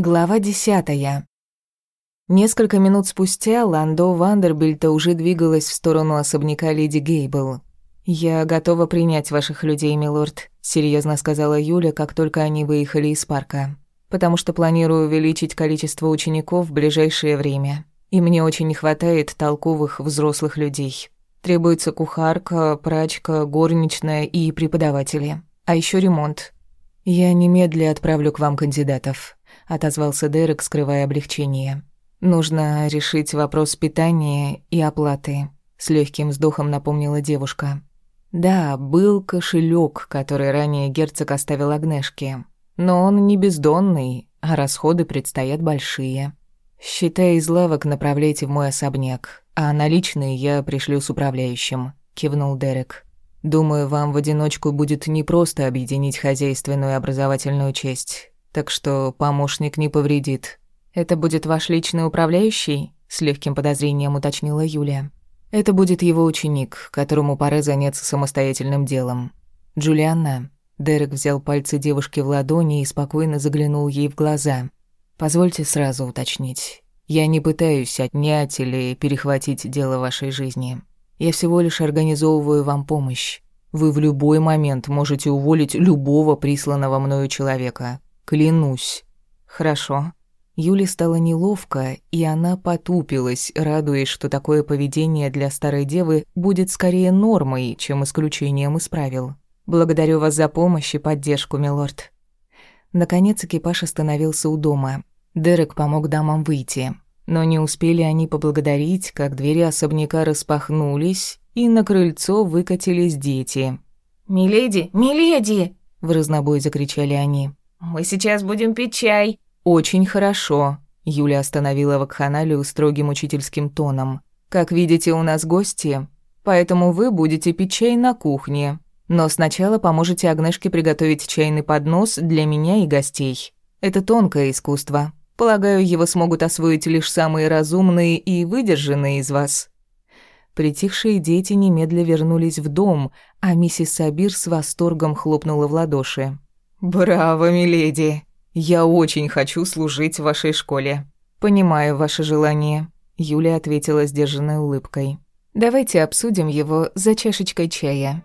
Глава десятая. Несколько минут спустя Ландо Вандербильта уже двигалась в сторону особняка леди Гейбл. «Я готова принять ваших людей, милорд», — серьезно сказала Юля, как только они выехали из парка. «Потому что планирую увеличить количество учеников в ближайшее время. И мне очень не хватает толковых взрослых людей. Требуется кухарка, прачка, горничная и преподаватели. А еще ремонт. Я немедля отправлю к вам кандидатов» отозвался Дерек, скрывая облегчение. Нужно решить вопрос питания и оплаты, с легким вздохом напомнила девушка. Да, был кошелек, который ранее герцог оставил Агнешке, но он не бездонный, а расходы предстоят большие. Считай из лавок направляйте в мой особняк, а наличные я пришлю с управляющим, кивнул Дерек. Думаю, вам в одиночку будет непросто объединить хозяйственную и образовательную честь так что помощник не повредит. Это будет ваш личный управляющий? С легким подозрением уточнила Юлия. Это будет его ученик, которому пора заняться самостоятельным делом. Джулианна. Дерек взял пальцы девушки в ладони и спокойно заглянул ей в глаза. Позвольте сразу уточнить. Я не пытаюсь отнять или перехватить дело вашей жизни. Я всего лишь организовываю вам помощь. Вы в любой момент можете уволить любого присланного мною человека. Клянусь. Хорошо. Юле стало неловко, и она потупилась, радуясь, что такое поведение для старой девы будет скорее нормой, чем исключением из правил. Благодарю вас за помощь и поддержку, милорд. Наконец экипаж остановился у дома. Дерек помог дамам выйти. Но не успели они поблагодарить, как двери особняка распахнулись, и на крыльцо выкатились дети. «Миледи! Миледи!» — в разнобой закричали они. «Мы сейчас будем пить чай». «Очень хорошо», — Юля остановила вакханалию строгим учительским тоном. «Как видите, у нас гости, поэтому вы будете пить чай на кухне. Но сначала поможете Агнешке приготовить чайный поднос для меня и гостей. Это тонкое искусство. Полагаю, его смогут освоить лишь самые разумные и выдержанные из вас». Притихшие дети немедля вернулись в дом, а миссис Сабир с восторгом хлопнула в ладоши. «Браво, миледи! Я очень хочу служить в вашей школе. Понимаю ваше желание», — Юля ответила сдержанной улыбкой. «Давайте обсудим его за чашечкой чая».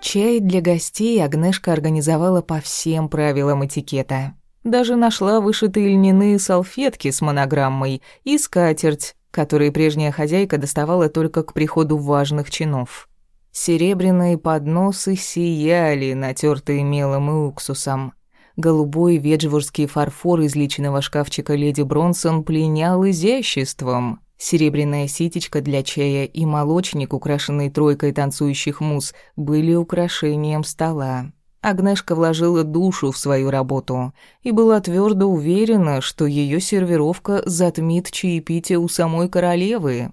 Чай для гостей Агнешка организовала по всем правилам этикета. Даже нашла вышитые льняные салфетки с монограммой и скатерть, которые прежняя хозяйка доставала только к приходу важных чинов. Серебряные подносы сияли, натертые мелом и уксусом. Голубой веджворский фарфор из личного шкафчика леди Бронсон пленял изяществом. Серебряная ситечка для чая и молочник, украшенный тройкой танцующих мус, были украшением стола. Агнешка вложила душу в свою работу и была твердо уверена, что ее сервировка затмит чаепитие у самой королевы.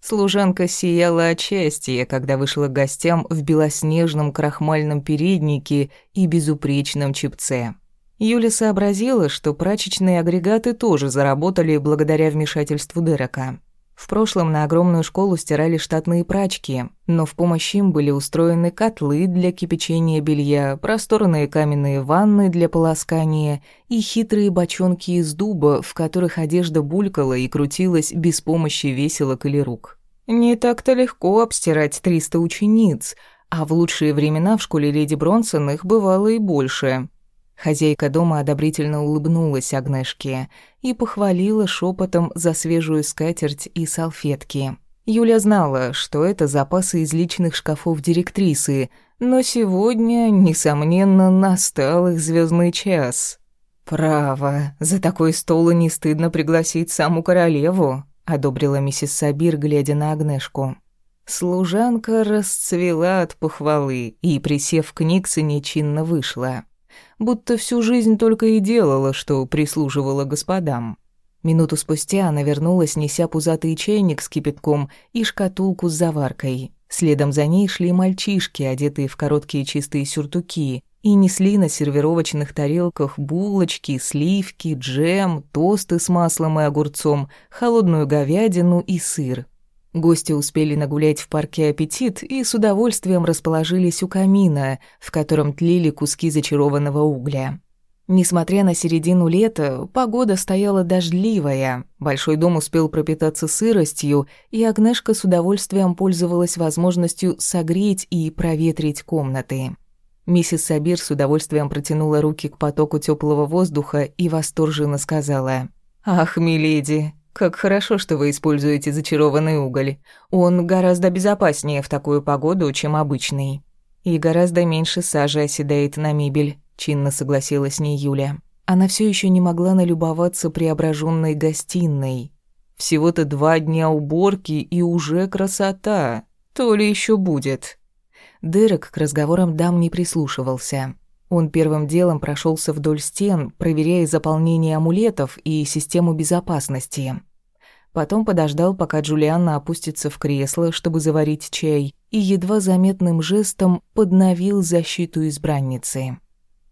Служанка сияла от счастья, когда вышла к гостям в белоснежном крахмальном переднике и безупречном чепце. Юля сообразила, что прачечные агрегаты тоже заработали благодаря вмешательству Дерека. В прошлом на огромную школу стирали штатные прачки, но в помощь им были устроены котлы для кипячения белья, просторные каменные ванны для полоскания и хитрые бочонки из дуба, в которых одежда булькала и крутилась без помощи веселок или рук. Не так-то легко обстирать 300 учениц, а в лучшие времена в школе леди Бронсон их бывало и больше. Хозяйка дома одобрительно улыбнулась Агнешке и похвалила шепотом за свежую скатерть и салфетки. Юля знала, что это запасы из личных шкафов директрисы, но сегодня, несомненно, настал их звездный час. «Право, за такой стол и не стыдно пригласить саму королеву», — одобрила миссис Сабир, глядя на Агнешку. Служанка расцвела от похвалы и, присев к Никсоне, чинно вышла будто всю жизнь только и делала, что прислуживала господам. Минуту спустя она вернулась, неся пузатый чайник с кипятком и шкатулку с заваркой. Следом за ней шли мальчишки, одетые в короткие чистые сюртуки, и несли на сервировочных тарелках булочки, сливки, джем, тосты с маслом и огурцом, холодную говядину и сыр. Гости успели нагулять в парке аппетит и с удовольствием расположились у камина, в котором тлели куски зачарованного угля. Несмотря на середину лета, погода стояла дождливая, большой дом успел пропитаться сыростью, и Агнешка с удовольствием пользовалась возможностью согреть и проветрить комнаты. Миссис Сабир с удовольствием протянула руки к потоку теплого воздуха и восторженно сказала «Ах, миледи, как хорошо, что вы используете зачарованный уголь. Он гораздо безопаснее в такую погоду, чем обычный. И гораздо меньше сажи оседает на мебель», — чинно согласилась с ней Юля. Она все еще не могла налюбоваться преображенной гостиной. Всего-то два дня уборки и уже красота. То ли еще будет. Дерек к разговорам дам не прислушивался. Он первым делом прошелся вдоль стен, проверяя заполнение амулетов и систему безопасности. Потом подождал, пока Джулианна опустится в кресло, чтобы заварить чай, и едва заметным жестом подновил защиту избранницы.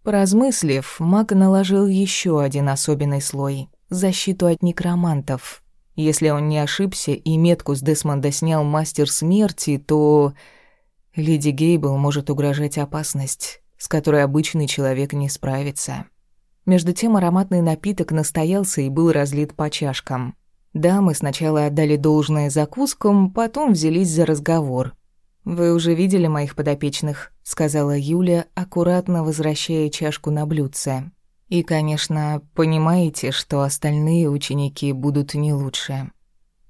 Поразмыслив, маг наложил еще один особенный слой — защиту от некромантов. Если он не ошибся и метку с Десмонда снял мастер смерти, то Леди Гейбл может угрожать опасность, с которой обычный человек не справится. Между тем ароматный напиток настоялся и был разлит по чашкам. Дамы сначала отдали должное закускам, потом взялись за разговор. «Вы уже видели моих подопечных?» — сказала Юля, аккуратно возвращая чашку на блюдце. «И, конечно, понимаете, что остальные ученики будут не лучше.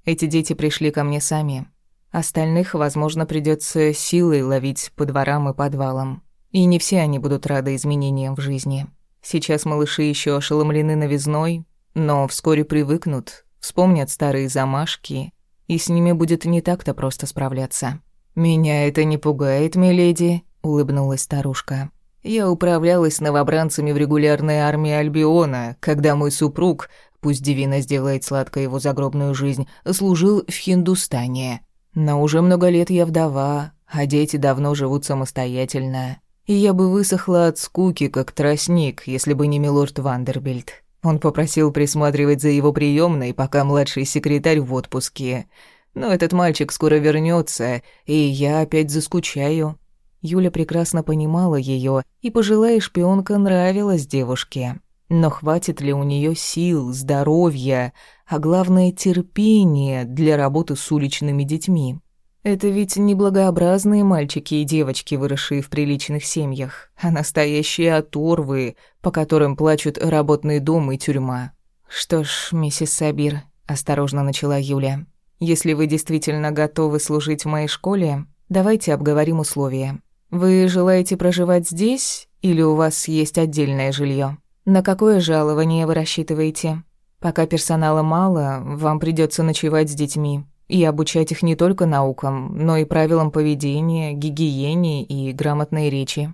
Эти дети пришли ко мне сами. Остальных, возможно, придется силой ловить по дворам и подвалам. И не все они будут рады изменениям в жизни. Сейчас малыши еще ошеломлены новизной, но вскоре привыкнут, вспомнят старые замашки, и с ними будет не так-то просто справляться. «Меня это не пугает, миледи», — улыбнулась старушка. «Я управлялась новобранцами в регулярной армии Альбиона, когда мой супруг, пусть Дивина сделает сладко его загробную жизнь, служил в Хиндустане. Но уже много лет я вдова, а дети давно живут самостоятельно. И я бы высохла от скуки, как тростник, если бы не милорд Вандербильд. Он попросил присматривать за его приемной, пока младший секретарь в отпуске. Но этот мальчик скоро вернется, и я опять заскучаю. Юля прекрасно понимала ее, и пожилая шпионка нравилась девушке. Но хватит ли у нее сил, здоровья, а главное терпения для работы с уличными детьми? Это ведь не благообразные мальчики и девочки, выросшие в приличных семьях, а настоящие оторвы, по которым плачут работный дом и тюрьма. Что ж, миссис Сабир, осторожно начала Юля. Если вы действительно готовы служить в моей школе, давайте обговорим условия. Вы желаете проживать здесь или у вас есть отдельное жилье? На какое жалование вы рассчитываете? Пока персонала мало, вам придется ночевать с детьми и обучать их не только наукам, но и правилам поведения, гигиене и грамотной речи.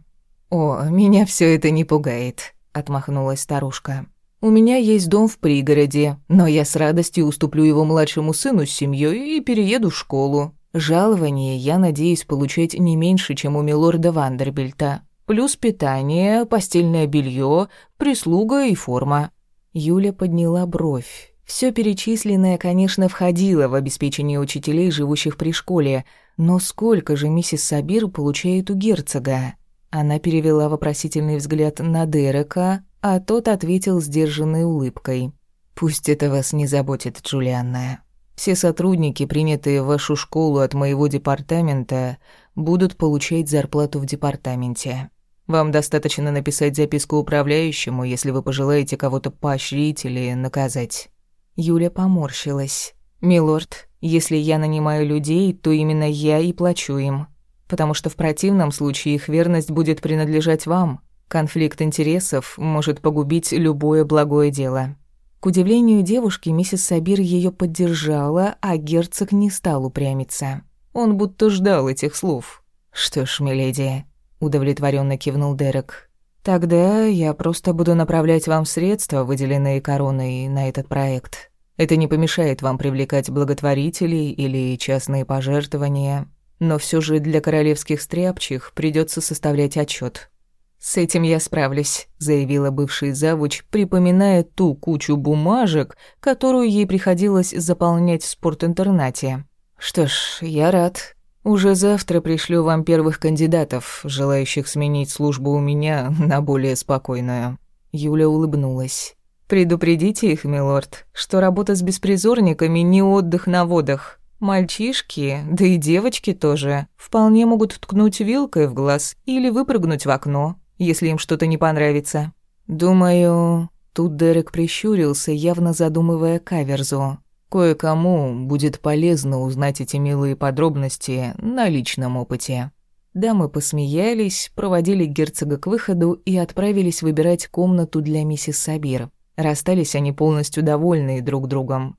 О, меня все это не пугает, отмахнулась старушка. У меня есть дом в пригороде, но я с радостью уступлю его младшему сыну с семьей и перееду в школу. Жалование я надеюсь получать не меньше, чем у милорда Вандербильта плюс питание, постельное белье, прислуга и форма. Юля подняла бровь. Все перечисленное, конечно, входило в обеспечение учителей, живущих при школе, но сколько же миссис Сабир получает у герцога? Она перевела вопросительный взгляд на Дерека, а тот ответил сдержанной улыбкой. «Пусть это вас не заботит, Джулианна. Все сотрудники, принятые в вашу школу от моего департамента, будут получать зарплату в департаменте. Вам достаточно написать записку управляющему, если вы пожелаете кого-то поощрить или наказать». Юля поморщилась. «Милорд, если я нанимаю людей, то именно я и плачу им. Потому что в противном случае их верность будет принадлежать вам. Конфликт интересов может погубить любое благое дело». К удивлению девушки, миссис Сабир ее поддержала, а герцог не стал упрямиться. Он будто ждал этих слов. «Что ж, миледи, удовлетворенно кивнул Дерек. Тогда я просто буду направлять вам средства, выделенные короной на этот проект. Это не помешает вам привлекать благотворителей или частные пожертвования, но все же для королевских стряпчих придется составлять отчет. «С этим я справлюсь», — заявила бывший завуч, припоминая ту кучу бумажек, которую ей приходилось заполнять в спортинтернате. «Что ж, я рад. Уже завтра пришлю вам первых кандидатов, желающих сменить службу у меня на более спокойную». Юля улыбнулась. «Предупредите их, милорд, что работа с беспризорниками не отдых на водах. Мальчишки, да и девочки тоже, вполне могут ткнуть вилкой в глаз или выпрыгнуть в окно, если им что-то не понравится. Думаю, тут Дерек прищурился, явно задумывая каверзу. Кое-кому будет полезно узнать эти милые подробности на личном опыте. Дамы посмеялись, проводили герцога к выходу и отправились выбирать комнату для миссис Сабир. Расстались они полностью довольные друг другом.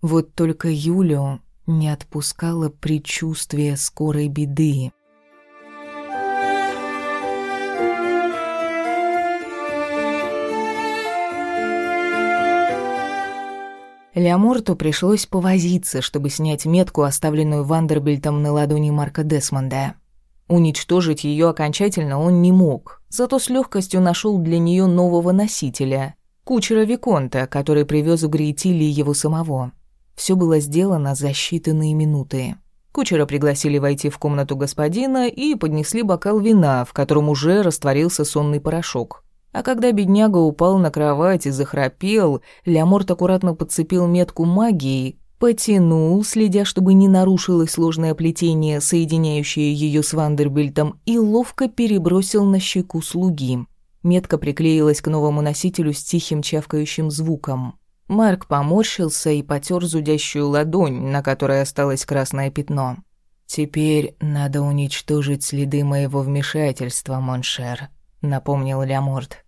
Вот только Юлю не отпускало предчувствие скорой беды. Леоморту пришлось повозиться, чтобы снять метку, оставленную Вандербильтом на ладони Марка Десмонда. Уничтожить ее окончательно он не мог, зато с легкостью нашел для нее нового носителя кучера Виконта, который привез у Грейтили его самого. Все было сделано за считанные минуты. Кучера пригласили войти в комнату господина и поднесли бокал вина, в котором уже растворился сонный порошок. А когда бедняга упал на кровать и захрапел, Леоморт аккуратно подцепил метку магии, потянул, следя, чтобы не нарушилось сложное плетение, соединяющее ее с Вандербильтом, и ловко перебросил на щеку слуги. Метка приклеилась к новому носителю с тихим чавкающим звуком. Марк поморщился и потер зудящую ладонь, на которой осталось красное пятно. «Теперь надо уничтожить следы моего вмешательства, mon cher», — напомнил Ляморт.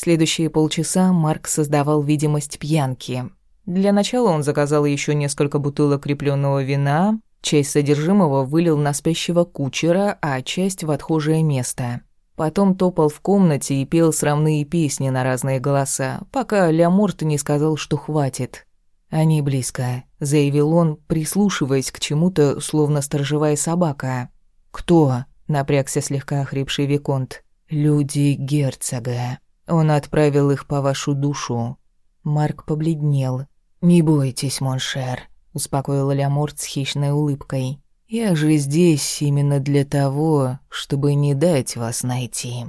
Следующие полчаса Марк создавал видимость пьянки. Для начала он заказал еще несколько бутылок крепленного вина, часть содержимого вылил на спящего кучера, а часть в отхожее место. Потом топал в комнате и пел срамные песни на разные голоса, пока Ляморт не сказал, что хватит. «Они близко», — заявил он, прислушиваясь к чему-то, словно сторожевая собака. «Кто?» — напрягся слегка охрипший Виконт. «Люди герцога. Он отправил их по вашу душу». Марк побледнел. «Не бойтесь, mon cher», — успокоил Ляморт с хищной улыбкой. Я же здесь именно для того, чтобы не дать вас найти».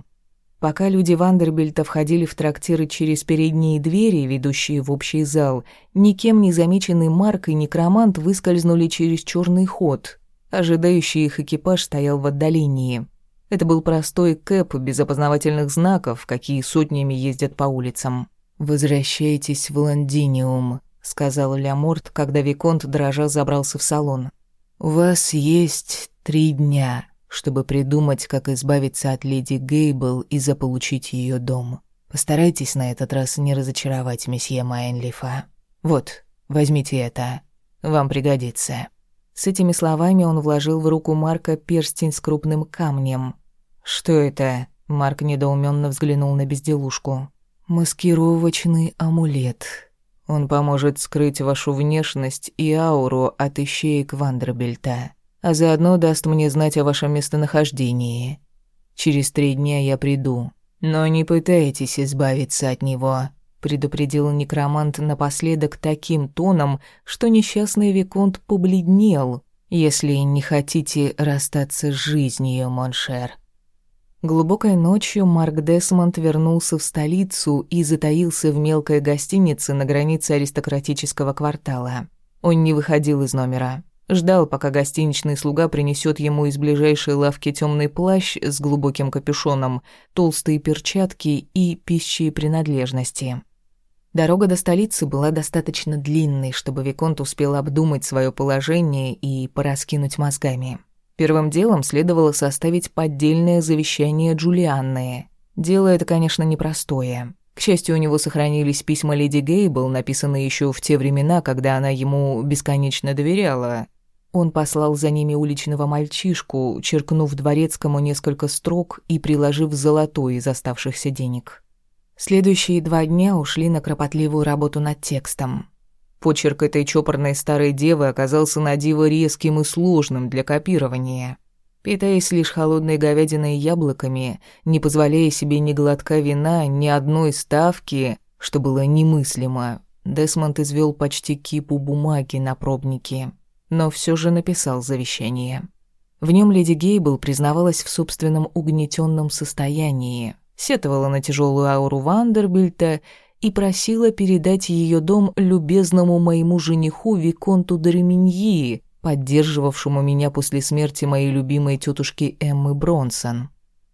Пока люди Вандербильта входили в трактиры через передние двери, ведущие в общий зал, никем не замеченный Марк и некромант выскользнули через черный ход. Ожидающий их экипаж стоял в отдалении. Это был простой кэп без опознавательных знаков, какие сотнями ездят по улицам. «Возвращайтесь в Лондиниум», — сказал Ляморт, когда Виконт дрожа забрался в салон. «У вас есть три дня, чтобы придумать, как избавиться от леди Гейбл и заполучить ее дом. Постарайтесь на этот раз не разочаровать месье Майнлифа. Вот, возьмите это. Вам пригодится». С этими словами он вложил в руку Марка перстень с крупным камнем. «Что это?» Марк недоуменно взглянул на безделушку. «Маскировочный амулет», он поможет скрыть вашу внешность и ауру от ищеек Вандербельта, а заодно даст мне знать о вашем местонахождении. Через три дня я приду, но не пытайтесь избавиться от него», предупредил некромант напоследок таким тоном, что несчастный Виконт побледнел. «Если не хотите расстаться с жизнью, mon cher». Глубокой ночью Марк Десмонд вернулся в столицу и затаился в мелкой гостинице на границе аристократического квартала. Он не выходил из номера. Ждал, пока гостиничный слуга принесет ему из ближайшей лавки темный плащ с глубоким капюшоном, толстые перчатки и пищи принадлежности. Дорога до столицы была достаточно длинной, чтобы Виконт успел обдумать свое положение и пораскинуть мозгами. Первым делом следовало составить поддельное завещание Джулианны. Дело это, конечно, непростое. К счастью, у него сохранились письма леди Гейбл, написанные еще в те времена, когда она ему бесконечно доверяла. Он послал за ними уличного мальчишку, черкнув дворецкому несколько строк и приложив золотой из оставшихся денег. Следующие два дня ушли на кропотливую работу над текстом. Почерк этой чопорной старой девы оказался на диво резким и сложным для копирования. Питаясь лишь холодной говядиной и яблоками, не позволяя себе ни глотка вина, ни одной ставки, что было немыслимо, Десмонд извел почти кипу бумаги на пробнике. но все же написал завещание. В нем леди Гейбл признавалась в собственном угнетенном состоянии, сетовала на тяжелую ауру Вандербильта и просила передать ее дом любезному моему жениху Виконту Дореминьи, поддерживавшему меня после смерти моей любимой тетушки Эммы Бронсон.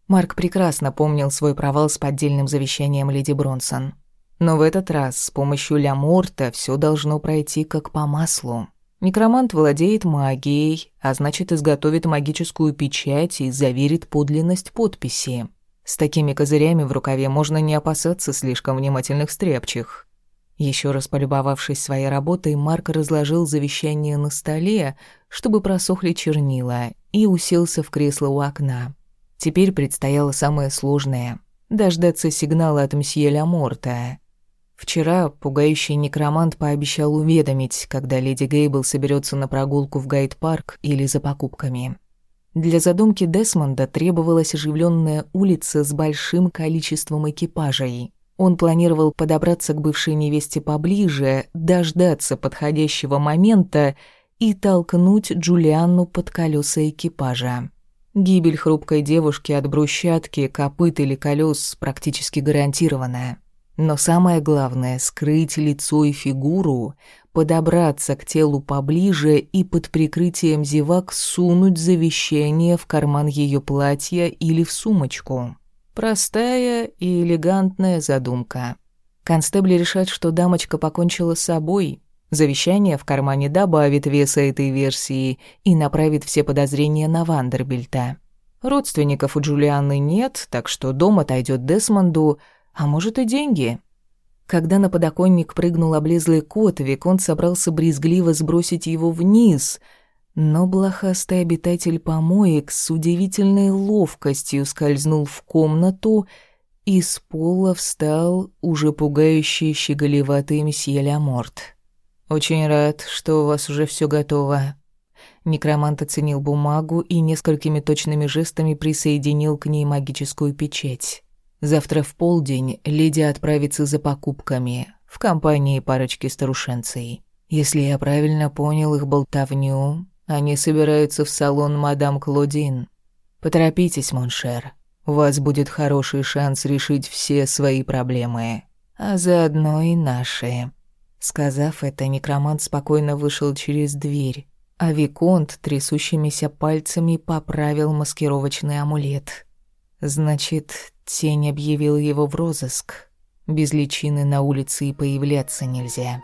Марк прекрасно помнил свой провал с поддельным завещанием леди Бронсон. Но в этот раз с помощью Ля Морта все должно пройти как по маслу. Некромант владеет магией, а значит, изготовит магическую печать и заверит подлинность подписи. С такими козырями в рукаве можно не опасаться слишком внимательных стряпчих. Еще раз полюбовавшись своей работой, Марк разложил завещание на столе, чтобы просохли чернила, и уселся в кресло у окна. Теперь предстояло самое сложное — дождаться сигнала от мсье Ламорта. Вчера пугающий некромант пообещал уведомить, когда леди Гейбл соберется на прогулку в гайд-парк или за покупками. Для задумки Десмонда требовалась оживленная улица с большим количеством экипажей. Он планировал подобраться к бывшей невесте поближе, дождаться подходящего момента и толкнуть Джулианну под колеса экипажа. Гибель хрупкой девушки от брусчатки, копыт или колес практически гарантированная. Но самое главное — скрыть лицо и фигуру, подобраться к телу поближе и под прикрытием зевак сунуть завещание в карман ее платья или в сумочку. Простая и элегантная задумка. Констебли решат, что дамочка покончила с собой. Завещание в кармане добавит веса этой версии и направит все подозрения на Вандербильта. Родственников у Джулианы нет, так что дом отойдет Десмонду, а может и деньги. Когда на подоконник прыгнул облезлый кот, Виконт собрался брезгливо сбросить его вниз, но блохастый обитатель помоек с удивительной ловкостью скользнул в комнату и с пола встал уже пугающий щеголеватый мсье Ламорт. «Очень рад, что у вас уже все готово». Некромант оценил бумагу и несколькими точными жестами присоединил к ней магическую печать. Завтра в полдень леди отправится за покупками в компании парочки старушенцей. Если я правильно понял их болтовню, они собираются в салон мадам Клодин. Поторопитесь, mon cher. У вас будет хороший шанс решить все свои проблемы, а заодно и наши. Сказав это, некромант спокойно вышел через дверь, а Виконт трясущимися пальцами поправил маскировочный амулет. Значит, Тень объявил его в розыск. Без личины на улице и появляться нельзя.